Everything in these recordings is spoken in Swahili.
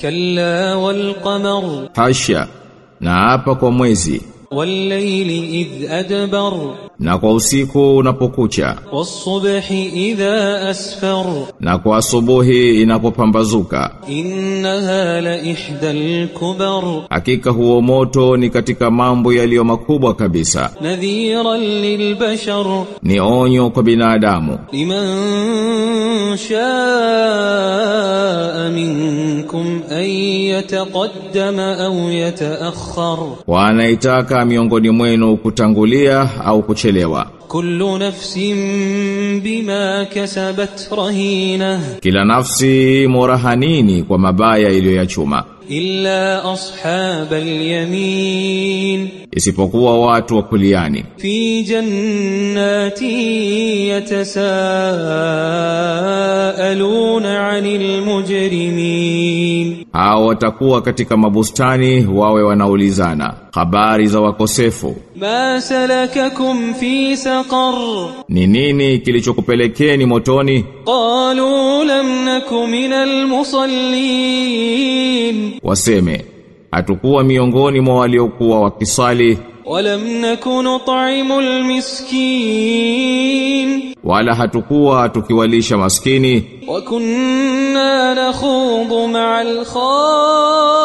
كلا والقمر Hasha, na hapa kwa mwezi, Wallayli idh adbar Na kwa usiku unapokucha. Wasubhi idha asfar Na kwa asubuhi inapopambazuka. Innaha la ihdal kubar Hakika huo moto ni katika mambo yaliyo makubwa kabisa. Nadhiran lilbashar Ni onyo kwa binadamu. Liman shaa minkum an yataqaddama au yataakhar Wanaitaka haraka miongoni mwenu kutangulia au kuchelewa. Kullu nafsin bima kasabat rahina. Kila nafsi murahanini kwa mabaya iliyoyachuma. Illa ashabal yamin. Isipokuwa watu wa kuliani. Fi jannati yatasaaluna 'anil mujrimin mujrimin au watakuwa katika mabustani wawe wanaulizana. Habari za wakosefu. Ma salakakum fi saqar. Ni nini kilichokupelekeni motoni? Qalu lam minal musallin. Waseme hatukuwa miongoni mwa waliokuwa wakisali walam nakunu ta'imul miskin wala hatukuwa tukiwalisha maskini. wa kunna nakhudhu ma'al khawd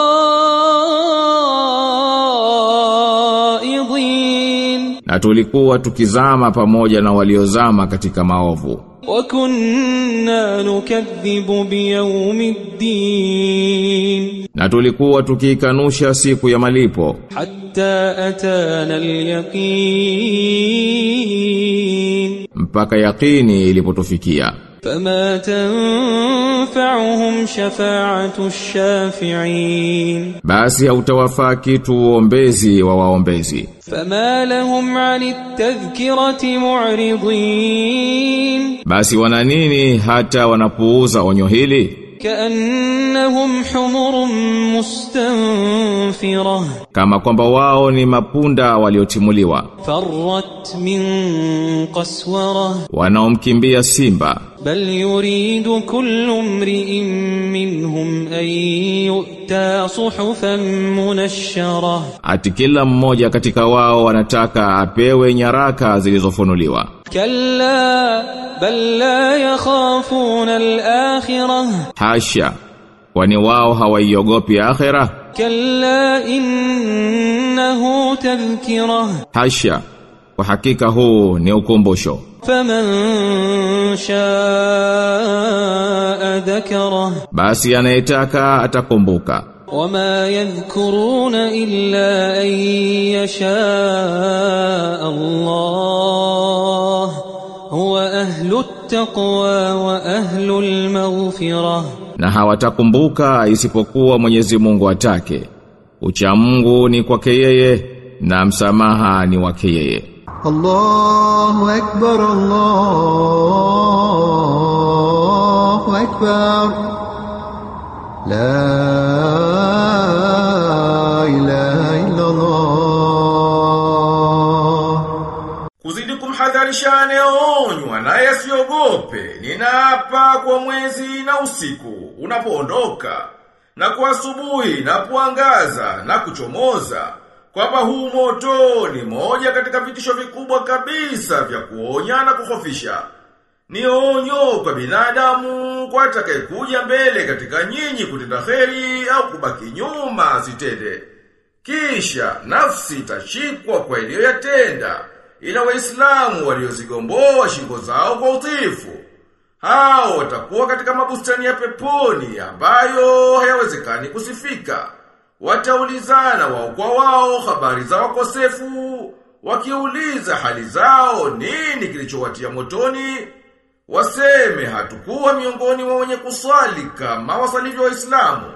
na tulikuwa tukizama pamoja na waliozama katika maovu. Wakunna nukadhibu biyawmiddin na tulikuwa tukiikanusha siku ya malipo. Hatta atana alyaqin. Mpaka yaqini ilipotufikia. فما تنفعهم شفاعة الشافعين basi hautawafaa kitu uombezi wa waombezi فما لهم عن التذكرة معرضين basi wana nini hata wanapuuza onyo hili Kaannahum humurun mustanfira kama kwamba wao ni mapunda waliotimuliwa. Farrat min qaswara, wanaomkimbia simba. Bal yuridu kullu mri'in minhum an yu'ta suhufan munashshara, ati kila mmoja katika wao anataka apewe nyaraka zilizofunuliwa. كلا بل لا يخافون الآخرة. حاشا واني واو هوا يغوبي آخرة كلا إنه تذكرة. حاشا وحقيقة هو نيوكومبوشو فمن شاء ذكره. بس أنا إتاكا أتاكومبوكا وما يذكرون إلا أن يشاء الله. taqwa wa ahlul maghfirah. Na hawatakumbuka isipokuwa Mwenyezi Mungu atake. Ucha Mungu ni kwake yeye na msamaha ni wake yeye. Allahu akbar Allahu akbar. La Kuzidi onywa naye asiogope. Ninaapa kwa mwezi na usiku unapoondoka na kwa asubuhi na kuangaza na kuchomoza kwamba huu moto ni moja katika vitisho vikubwa kabisa vya kuonya na kuhofisha. Ni onyo kwa binadamu kwa atakayekuja mbele katika nyinyi kutenda kheri au kubaki nyuma asitende. Kisha nafsi itashikwa kwa iliyoyatenda ila waislamu waliozigomboa shingo zao kwa utifu. Hao watakuwa katika mabustani ya peponi ambayo hayawezekani kusifika. Wataulizana wao kwa wao habari za wakosefu, wakiuliza hali zao nini kilichowatia motoni, waseme hatukuwa miongoni mwa wenye kuswali kama wasalivyo waislamu,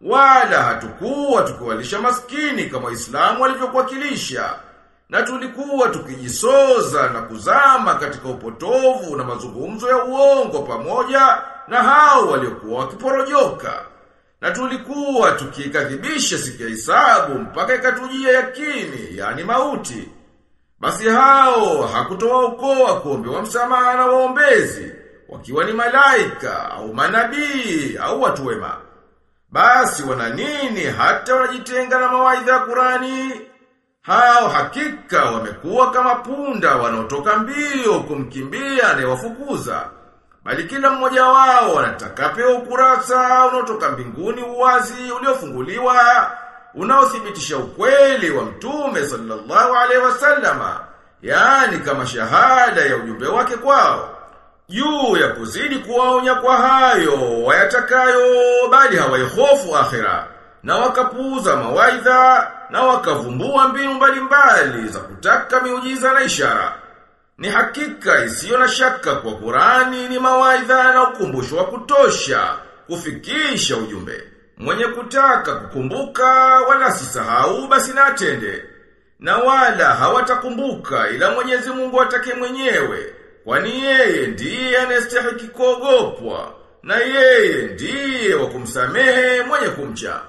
wala hatukuwa tukiwalisha maskini kama waislamu walivyokuwakilisha na tulikuwa tukijisoza na kuzama katika upotovu na mazungumzo ya uongo pamoja na hao waliokuwa wakiporojoka. Na tulikuwa tukikadhibisha siku ya hisabu mpaka ikatujia yakini, yani mauti. Basi hao hakutoa ukoa kuombewa msamaha na waombezi, wakiwa ni malaika au manabii au watu wema. Basi wana nini hata wanajitenga na mawaidha ya Qurani? Hao hakika wamekuwa kama punda wanaotoka mbio kumkimbia anayewafukuza. Bali kila mmoja wao anataka pewa ukurasa unaotoka mbinguni uwazi uliofunguliwa unaothibitisha ukweli wa Mtume sallallahu alaihi wasallama, yaani kama shahada ya ujumbe wake kwao. Juu ya kuzidi kuwaonya kwa hayo wayatakayo bali hawaihofu akhira na wakapuuza mawaidha na wakavumbua mbinu mbalimbali za kutaka miujiza na ishara. Ni hakika isiyo na shaka kwa Qurani ni mawaidha na ukumbusho wa kutosha kufikisha ujumbe. Mwenye kutaka kukumbuka wala sisahau basi na atende. Na wala hawatakumbuka ila Mwenyezi Mungu atake mwenyewe, kwani yeye ndiye anastahili kuogopwa na yeye ndiye wa kumsamehe mwenye kumcha.